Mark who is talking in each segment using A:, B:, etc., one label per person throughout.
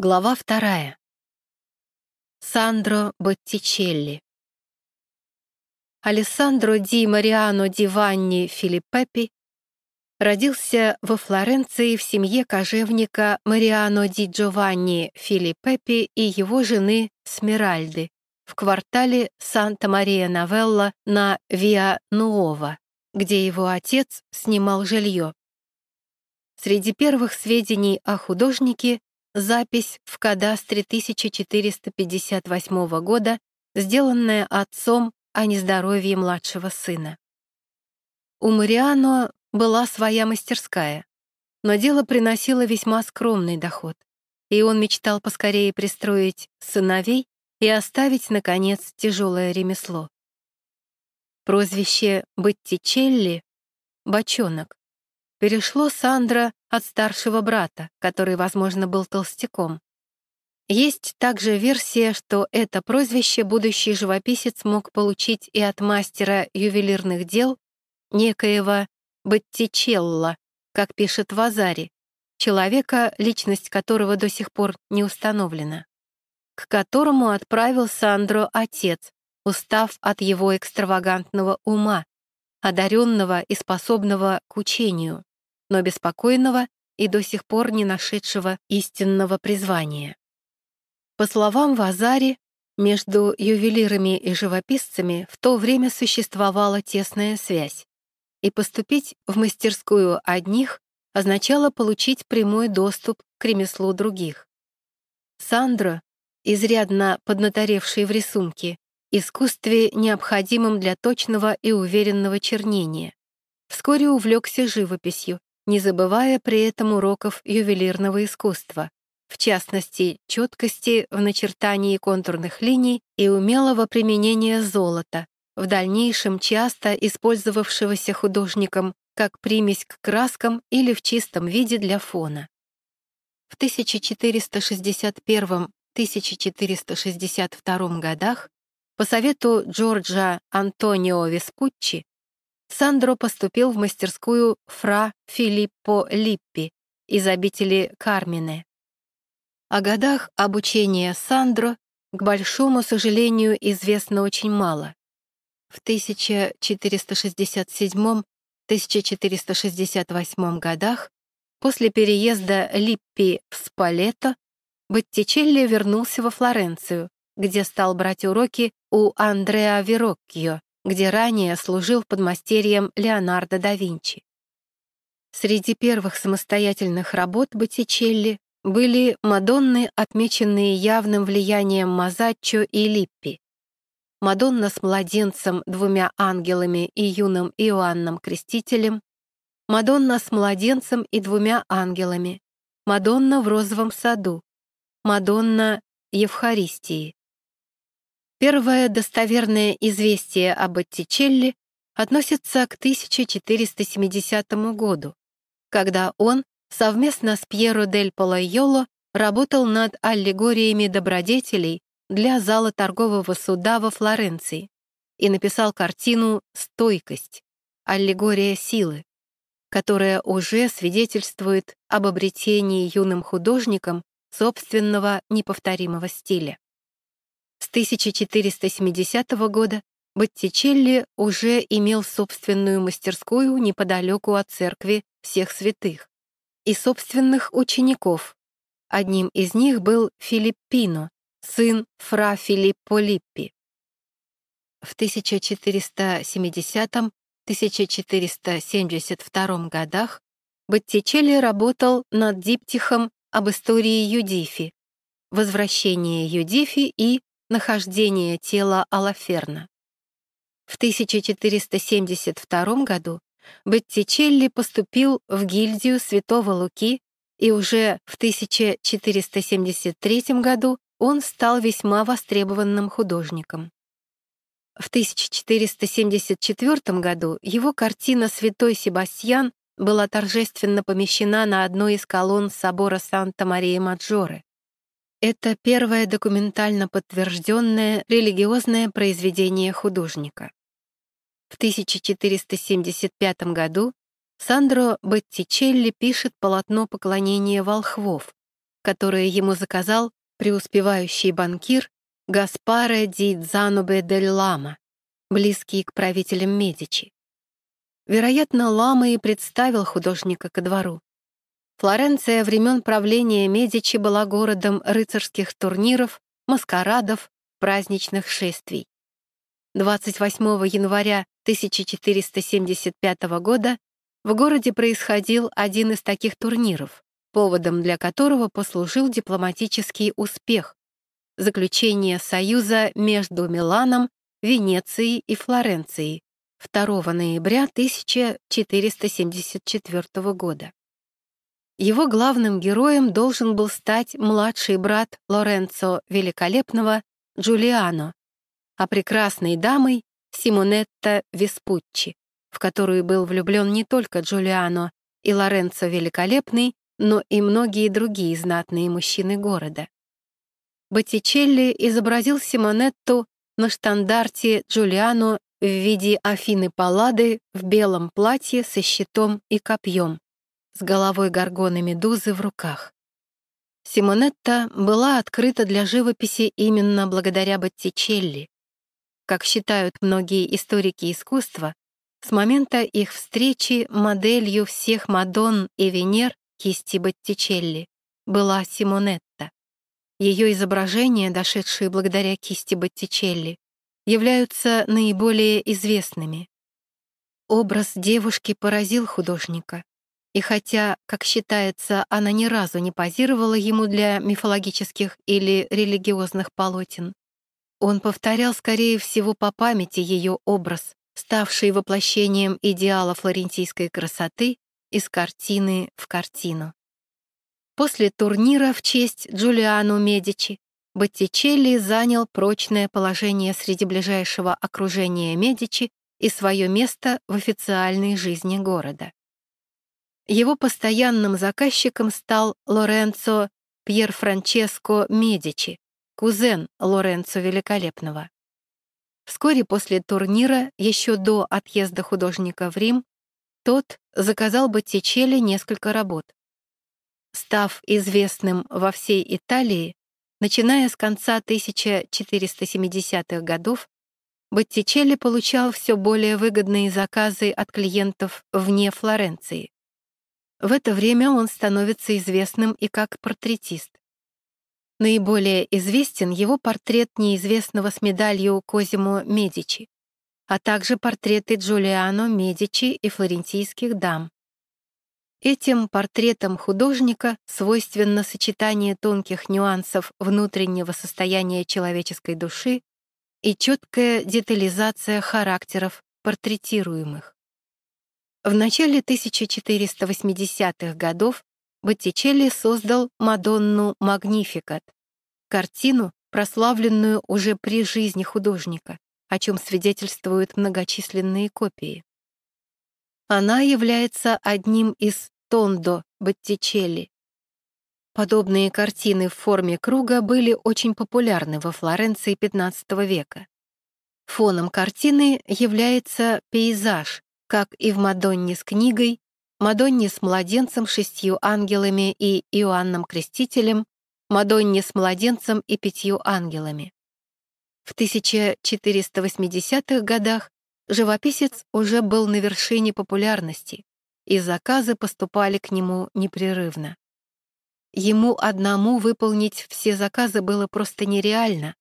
A: Глава вторая. Сандро Боттичелли. Алессандро ди Мариано ди Ванни Филиппеппи родился во Флоренции в семье кожевника Мариано ди Джованни Филиппеппи и его жены Смиральды в квартале Санта-Мария-Новелла на Виа Нуова, где его отец снимал жилье. Среди первых сведений о художнике запись в кадастре 1458 года, сделанная отцом о нездоровье младшего сына. У Мариано была своя мастерская, но дело приносило весьма скромный доход, и он мечтал поскорее пристроить сыновей и оставить, наконец, тяжелое ремесло. Прозвище Боттичелли — «бочонок» перешло Сандра от старшего брата, который, возможно, был толстяком. Есть также версия, что это прозвище будущий живописец мог получить и от мастера ювелирных дел, некоего Боттичелла, как пишет Вазари, человека, личность которого до сих пор не установлена, к которому отправил Сандро отец, устав от его экстравагантного ума, одаренного и способного к учению но беспокойного и до сих пор не нашедшего истинного призвания. По словам Вазари, между ювелирами и живописцами в то время существовала тесная связь, и поступить в мастерскую одних означало получить прямой доступ к ремеслу других. Сандро, изрядно поднаторевший в рисунке, искусстве, необходимом для точного и уверенного чернения, вскоре увлекся живописью не забывая при этом уроков ювелирного искусства, в частности, четкости в начертании контурных линий и умелого применения золота, в дальнейшем часто использовавшегося художником как примесь к краскам или в чистом виде для фона. В 1461-1462 годах по совету Джорджа Антонио Веспуччи Сандро поступил в мастерскую фра Филиппо Липпи из обители Кармине. О годах обучения Сандро, к большому сожалению, известно очень мало. В 1467-1468 годах, после переезда Липпи в Спалетто, Боттичелли вернулся во Флоренцию, где стал брать уроки у Андреа Вероккио, где ранее служил подмастерьем Леонардо да Винчи. Среди первых самостоятельных работ Боттичелли были Мадонны, отмеченные явным влиянием Мазаччо и Липпи. Мадонна с младенцем, двумя ангелами и юным Иоанном Крестителем, Мадонна с младенцем и двумя ангелами, Мадонна в розовом саду, Мадонна Евхаристии. Первое достоверное известие об Оттичелли относится к 1470 году, когда он совместно с Пьеро дель Палайоло работал над аллегориями добродетелей для зала торгового суда во Флоренции и написал картину «Стойкость» — аллегория силы, которая уже свидетельствует об обретении юным художником собственного неповторимого стиля. С 1470 года Боттичелли уже имел собственную мастерскую неподалеку от церкви всех святых и собственных учеников. Одним из них был Филиппино, сын фра Филиппо Липпи. В 1470-1472 годах Боттичелли работал над диптихом об истории Юдифи, возвращение Юдифи и нахождение тела Алаферна. В 1472 году Боттичелли поступил в гильдию Святого Луки, и уже в 1473 году он стал весьма востребованным художником. В 1474 году его картина «Святой Себастьян» была торжественно помещена на одной из колонн собора Санта-Мария-Маджоре. Это первое документально подтвержденное религиозное произведение художника. В 1475 году Сандро Боттичелли пишет полотно поклонения волхвов, которое ему заказал преуспевающий банкир Гаспаре ди Дзанубе дель Лама, близкий к правителям Медичи. Вероятно, Лама и представил художника ко двору. Флоренция времен правления Медичи была городом рыцарских турниров, маскарадов, праздничных шествий. 28 января 1475 года в городе происходил один из таких турниров, поводом для которого послужил дипломатический успех — заключение союза между Миланом, Венецией и Флоренцией 2 ноября 1474 года. Его главным героем должен был стать младший брат Лоренцо Великолепного Джулиано, а прекрасной дамой Симонетта Веспуччи, в которую был влюблен не только Джулиано и Лоренцо Великолепный, но и многие другие знатные мужчины города. Боттичелли изобразил Симонетту на штандарте Джулиано в виде Афины Паллады в белом платье со щитом и копьем, с головой горгоны Медузы в руках. Симонетта была открыта для живописи именно благодаря Боттичелли. Как считают многие историки искусства, с момента их встречи моделью всех Мадон и Венер кисти Боттичелли была Симонетта. Ее изображения, дошедшие благодаря кисти Боттичелли, являются наиболее известными. Образ девушки поразил художника. И хотя, как считается, она ни разу не позировала ему для мифологических или религиозных полотен, он повторял, скорее всего, по памяти ее образ, ставший воплощением идеала флорентийской красоты из картины в картину. После турнира в честь Джулиану Медичи Боттичелли занял прочное положение среди ближайшего окружения Медичи и свое место в официальной жизни города. Его постоянным заказчиком стал Лоренцо Пьер Франческо Медичи, кузен Лоренцо Великолепного. Вскоре после турнира, еще до отъезда художника в Рим, тот заказал Боттичелли несколько работ. Став известным во всей Италии, начиная с конца 1470-х годов, Боттичелли получал все более выгодные заказы от клиентов вне Флоренции. В это время он становится известным и как портретист. Наиболее известен его портрет неизвестного с медалью Козимо Медичи, а также портреты Джулиано Медичи и флорентийских дам. Этим портретам художника свойственно сочетание тонких нюансов внутреннего состояния человеческой души и четкая детализация характеров портретируемых. В начале 1480-х годов Боттичелли создал «Мадонну Магнификат», картину, прославленную уже при жизни художника, о чем свидетельствуют многочисленные копии. Она является одним из тондо Боттичелли. Подобные картины в форме круга были очень популярны во Флоренции XV века. Фоном картины является пейзаж, как и в «Мадонне с книгой», «Мадонне с младенцем, шестью ангелами и Иоанном Крестителем», «Мадонне с младенцем и пятью ангелами». В 1480-х годах живописец уже был на вершине популярности, и заказы поступали к нему непрерывно. Ему одному выполнить все заказы было просто нереально.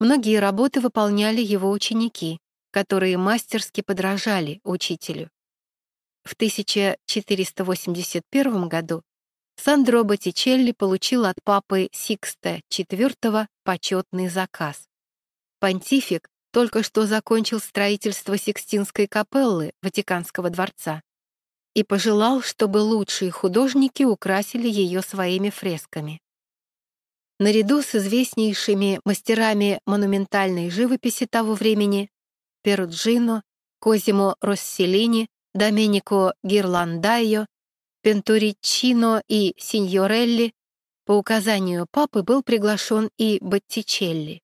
A: Многие работы выполняли его ученики, которые мастерски подражали учителю. В 1481 году Сандро Боттичелли получил от папы Сикста IV почетный заказ. Понтифик только что закончил строительство Сикстинской капеллы Ватиканского дворца и пожелал, чтобы лучшие художники украсили ее своими фресками. Наряду с известнейшими мастерами монументальной живописи того времени Перуджино, Козимо Росселлини, Доменико Гирландайо, Пентуричино и Синьорелли по указанию папы был приглашен и Боттичелли.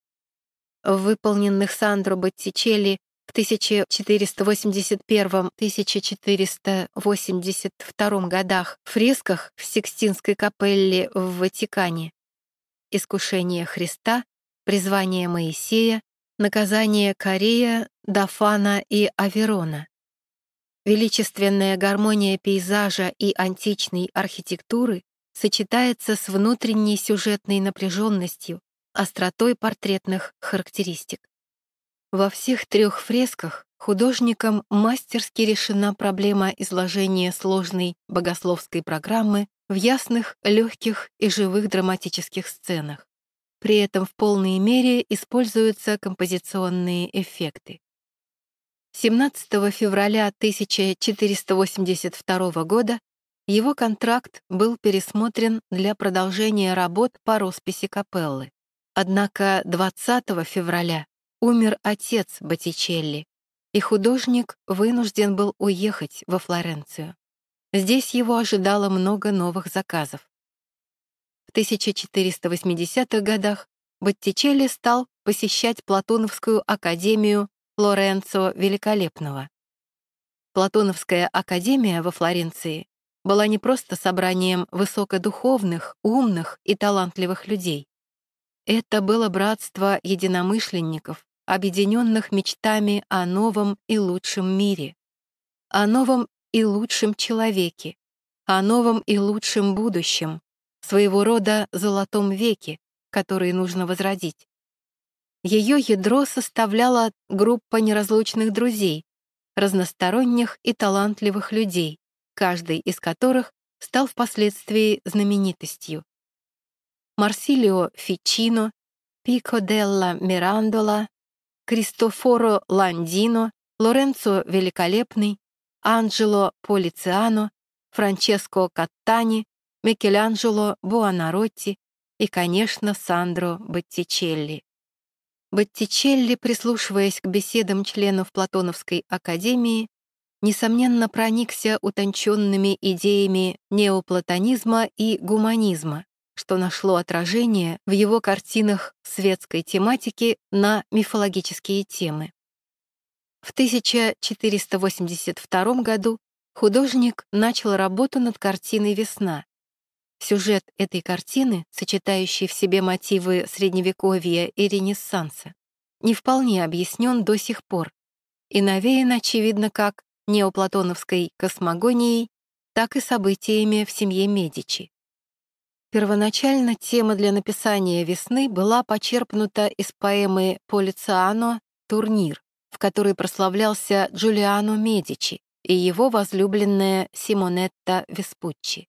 A: В выполненных Сандро Боттичелли В 1481-1482 годах фресках в Сикстинской капелле в Ватикане «Искушение Христа», «Призвание Моисея», «Наказание Корея», «Дафана» и «Аверона». Величественная гармония пейзажа и античной архитектуры сочетается с внутренней сюжетной напряженностью, остротой портретных характеристик. Во всех трех фресках художником мастерски решена проблема изложения сложной богословской программы в ясных, легких и живых драматических сценах. При этом в полной мере используются композиционные эффекты. 17 февраля 1482 года его контракт был пересмотрен для продолжения работ по росписи капеллы. Однако 20 февраля умер отец Боттичелли, и художник вынужден был уехать во Флоренцию. Здесь его ожидало много новых заказов. В 1480-х годах Боттичелли стал посещать Платоновскую академию Лоренцо Великолепного. Платоновская академия во Флоренции была не просто собранием высокодуховных, умных и талантливых людей. Это было братство единомышленников, объединенных мечтами о новом и лучшем мире, о новом и лучшем человеке, о новом и лучшем будущем, своего рода золотом веке, который нужно возродить. Ее ядро составляла группа неразлучных друзей, разносторонних и талантливых людей, каждый из которых стал впоследствии знаменитостью. Марсилио Фичино, Пико делла Мирандола, Кристофоро Ландино, Лоренцо Великолепный, Анджело Полициано, Франческо Каттани, Микеланджело Буонаротти и, конечно, Сандро Боттичелли. Боттичелли, прислушиваясь к беседам членов Платоновской академии, несомненно проникся утонченными идеями неоплатонизма и гуманизма, что нашло отражение в его картинах светской тематики на мифологические темы. В 1482 году художник начал работу над картиной «Весна», Сюжет этой картины, сочетающий в себе мотивы Средневековья и Ренессанса, не вполне объяснен до сих пор и навеян, очевидно, как неоплатоновской космогонией, так и событиями в семье Медичи. Первоначально тема для написания «Весны» была почерпнута из поэмы Полициано «Турнир», в которой прославлялся Джулиано Медичи и его возлюбленная Симонетта Веспуччи.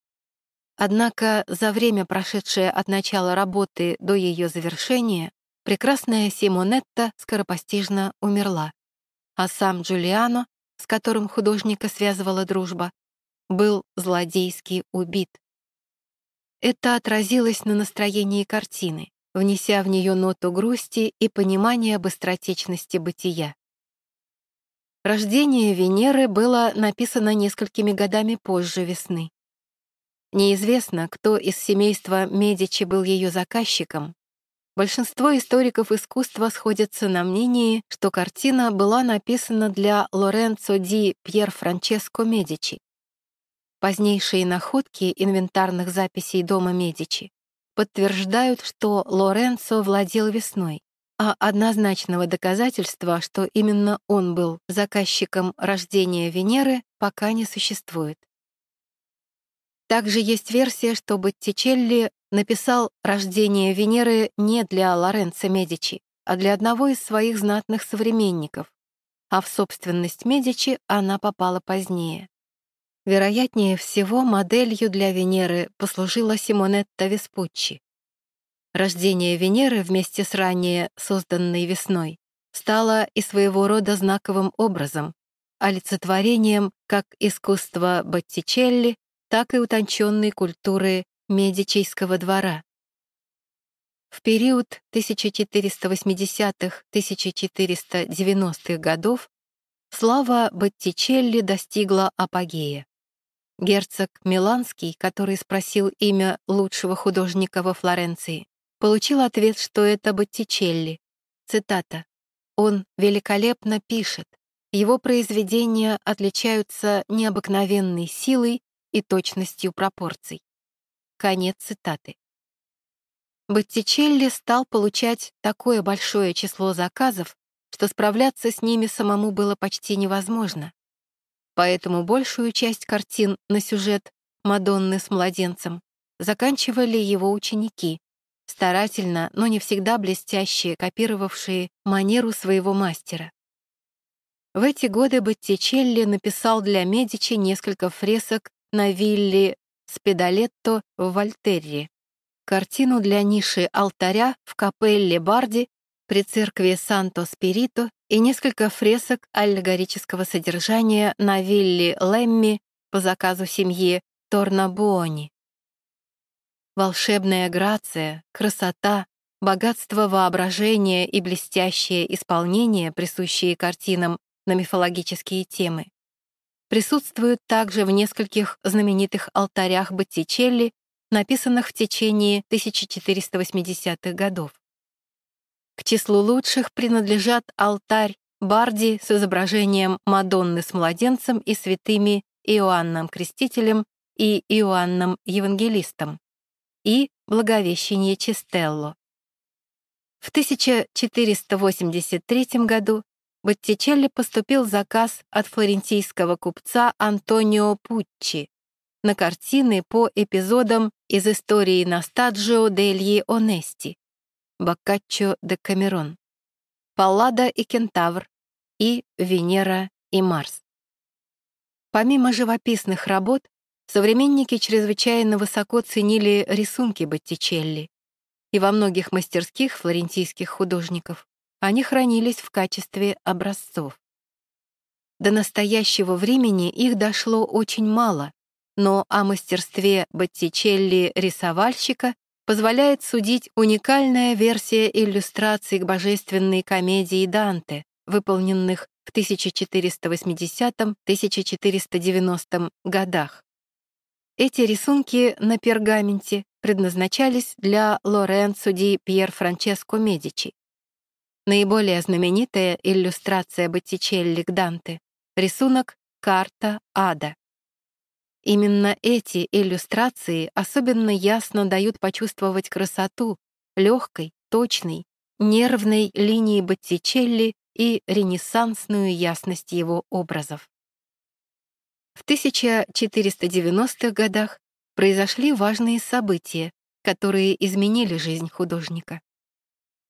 A: Однако за время, прошедшее от начала работы до ее завершения, прекрасная Симонетта скоропостижно умерла, а сам Джулиано, с которым художника связывала дружба, был злодейски убит. Это отразилось на настроении картины, внеся в нее ноту грусти и понимания быстротечности бытия. Рождение Венеры было написано несколькими годами позже весны. Неизвестно, кто из семейства Медичи был ее заказчиком. Большинство историков искусства сходятся на мнении, что картина была написана для Лоренцо ди Пьер Франческо Медичи. Позднейшие находки инвентарных записей дома Медичи подтверждают, что Лоренцо владел весной, а однозначного доказательства, что именно он был заказчиком рождения Венеры, пока не существует. Также есть версия, что Боттичелли написал «Рождение Венеры» не для Лоренцо Медичи, а для одного из своих знатных современников, а в собственность Медичи она попала позднее. Вероятнее всего, моделью для Венеры послужила Симонетта Веспуччи. Рождение Венеры вместе с ранее созданной весной стало и своего рода знаковым образом, олицетворением как искусства Боттичелли, так и утонченной культуры Медичийского двора. В период 1480-1490-х годов слава Боттичелли достигла апогея. Герцог Миланский, который спросил имя лучшего художника во Флоренции, получил ответ, что это Боттичелли. Цитата. Он великолепно пишет. Его произведения отличаются необыкновенной силой и точностью пропорций. Конец цитаты. Боттичелли стал получать такое большое число заказов, что справляться с ними самому было почти невозможно. Поэтому большую часть картин на сюжет «Мадонны с младенцем» заканчивали его ученики, старательно, но не всегда блестяще копировавшие манеру своего мастера. В эти годы Боттичелли написал для Медичи несколько фресок на вилле Спедалетто в Вольтерре, картину для ниши алтаря в капелле Барди при церкви Санто-Спирито и несколько фресок аллегорического содержания на вилле Лемми по заказу семьи Торнабуони. Волшебная грация, красота, богатство воображения и блестящее исполнение, присущие картинам на мифологические темы, присутствуют также в нескольких знаменитых алтарях Боттичелли, написанных в течение 1480-х годов. К числу лучших принадлежат алтарь Барди с изображением Мадонны с младенцем и святыми Иоанном Крестителем и Иоанном Евангелистом и Благовещение Чистелло. В 1483 году Боттичелли поступил заказ от флорентийского купца Антонио Пуччи на картины по эпизодам из истории Настаджио дельи Онести, Боккаччо де Камерон, Паллада и Кентавр и Венера и Марс. Помимо живописных работ, современники чрезвычайно высоко ценили рисунки Боттичелли, и во многих мастерских флорентийских художников они хранились в качестве образцов. До настоящего времени их дошло очень мало, но о мастерстве Боттичелли-рисовальщика позволяет судить уникальная версия иллюстраций к божественной комедии Данте, выполненных в 1480-1490 годах. Эти рисунки на пергаменте предназначались для Лоренцо ди Пьер Франческо Медичи. Наиболее знаменитая иллюстрация Боттичелли к Данте — рисунок «Карта ада». Именно эти иллюстрации особенно ясно дают почувствовать красоту легкой, точной, нервной линии Боттичелли и ренессансную ясность его образов. В 1490-х годах произошли важные события, которые изменили жизнь художника.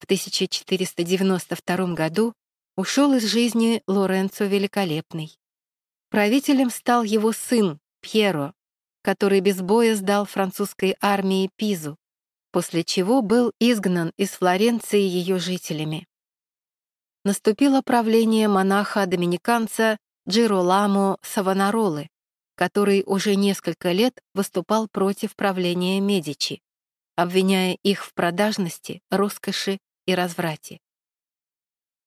A: В 1492 году ушел из жизни Лоренцо Великолепный. Правителем стал его сын Пьеро, который без боя сдал французской армии Пизу, после чего был изгнан из Флоренции ее жителями. Наступило правление монаха-доминиканца Джироламо Савонаролы, который уже несколько лет выступал против правления Медичи, обвиняя их в продажности, роскоши и разврате.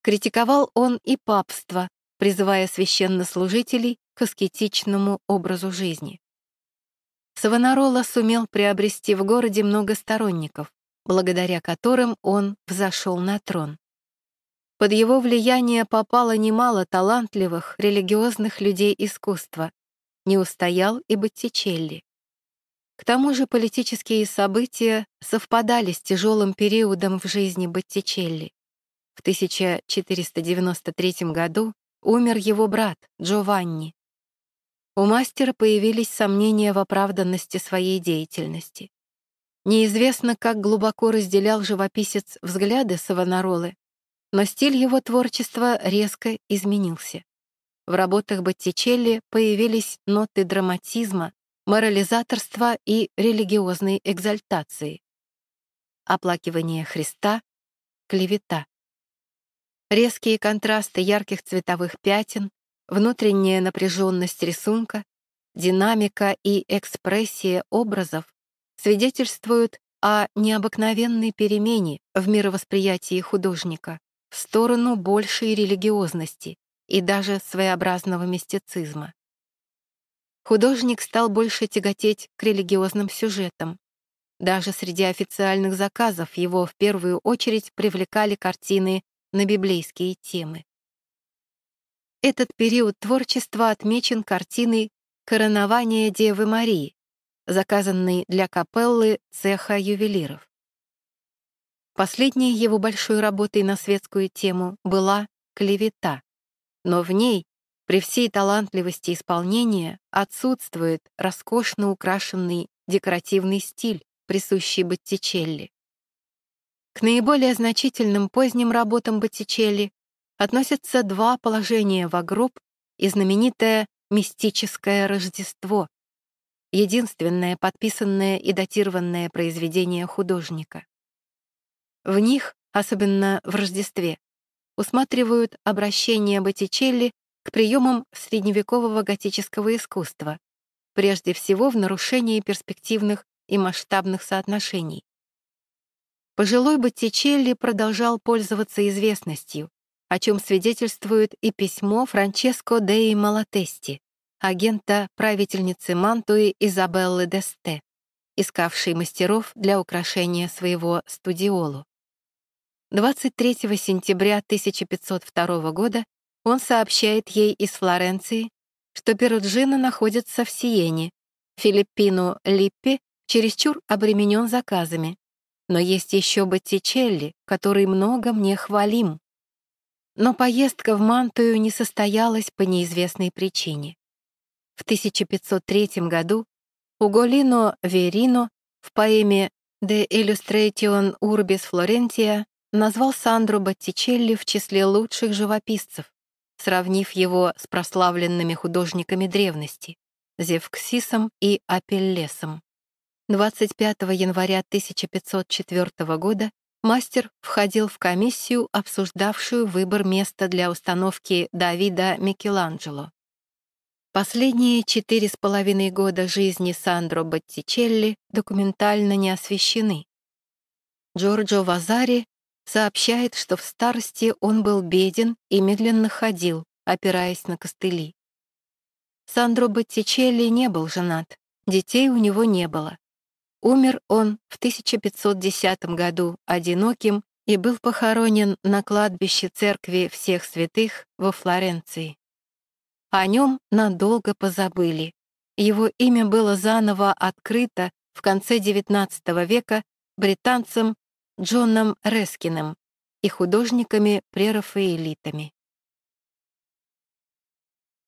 A: Критиковал он и папство, призывая священнослужителей к аскетичному образу жизни. Савонарола сумел приобрести в городе много сторонников, благодаря которым он взошел на трон. Под его влияние попало немало талантливых религиозных людей искусства, не устоял и Боттичелли. К тому же политические события совпадали с тяжелым периодом в жизни Боттичелли. В 1493 году умер его брат Джованни, у мастера появились сомнения в оправданности своей деятельности. Неизвестно, как глубоко разделял живописец взгляды Савонаролы, но стиль его творчества резко изменился. В работах Боттичелли появились ноты драматизма, морализаторства и религиозной экзальтации. Оплакивание Христа, клевета. Резкие контрасты ярких цветовых пятен, внутренняя напряженность рисунка, динамика и экспрессия образов свидетельствуют о необыкновенной перемене в мировосприятии художника в сторону большей религиозности и даже своеобразного мистицизма. Художник стал больше тяготеть к религиозным сюжетам. Даже среди официальных заказов его в первую очередь привлекали картины на библейские темы. Этот период творчества отмечен картиной «Коронование Девы Марии», заказанной для капеллы цеха ювелиров. Последней его большой работой на светскую тему была «Клевета», но в ней, при всей талантливости исполнения, отсутствует роскошно украшенный декоративный стиль, присущий Боттичелли. К наиболее значительным поздним работам Боттичелли относятся два положения в гроб и знаменитое «Мистическое Рождество», единственное подписанное и датированное произведение художника. В них, особенно в Рождестве, усматривают обращение Боттичелли к приемам средневекового готического искусства, прежде всего в нарушении перспективных и масштабных соотношений. Пожилой Боттичелли продолжал пользоваться известностью, о чем свидетельствует и письмо Франческо Деи Малатести, агента правительницы Мантуи Изабеллы Десте, искавшей мастеров для украшения своего студиолу. 23 сентября 1502 года он сообщает ей из Флоренции, что Перуджино находится в Сиене, Филиппину Липпи чересчур обременен заказами, но есть еще Боттичелли, который много мне хвалим. Но поездка в Мантую не состоялась по неизвестной причине. В 1503 году Уголино Верино в поэме «De Illustration Urbis Florentia» назвал Сандро Боттичелли в числе лучших живописцев, сравнив его с прославленными художниками древности — Зевксисом и Апеллесом. 25 января 1504 года мастер входил в комиссию, обсуждавшую выбор места для установки Давида Микеланджело. Последние четыре с половиной года жизни Сандро Боттичелли документально не освещены. Джорджо Вазари сообщает, что в старости он был беден и медленно ходил, опираясь на костыли. Сандро Боттичелли не был женат, детей у него не было. Умер он в 1510 году одиноким и был похоронен на кладбище церкви всех святых во Флоренции. О нем надолго позабыли. Его имя было заново открыто в конце XIX века британцем Джоном Рескиным и художниками-прерафаэлитами.